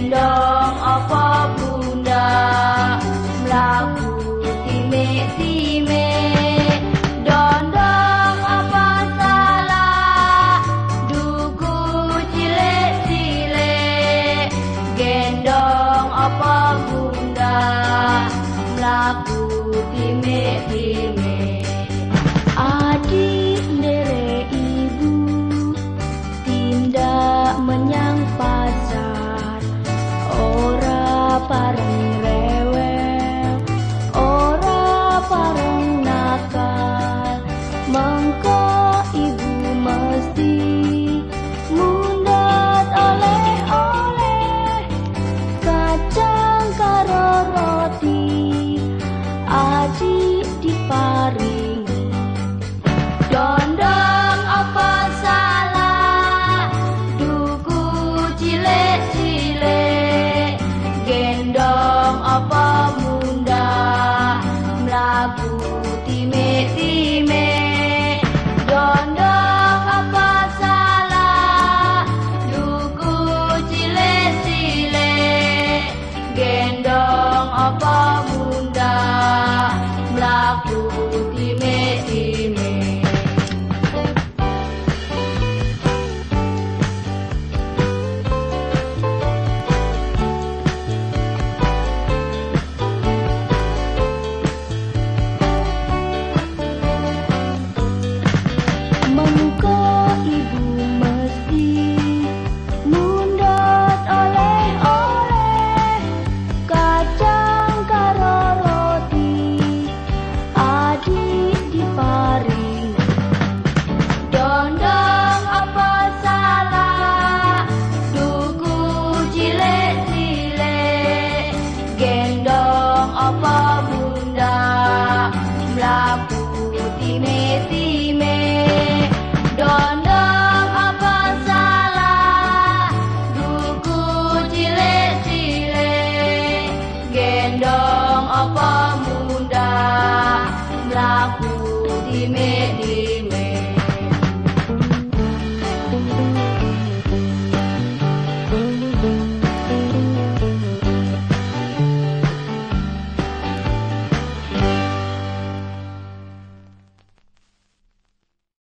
gendong apa bunda? Mlaku time time dondong apa salah? Duku cile cile gendong apa bunda? Mlaku time time Akuti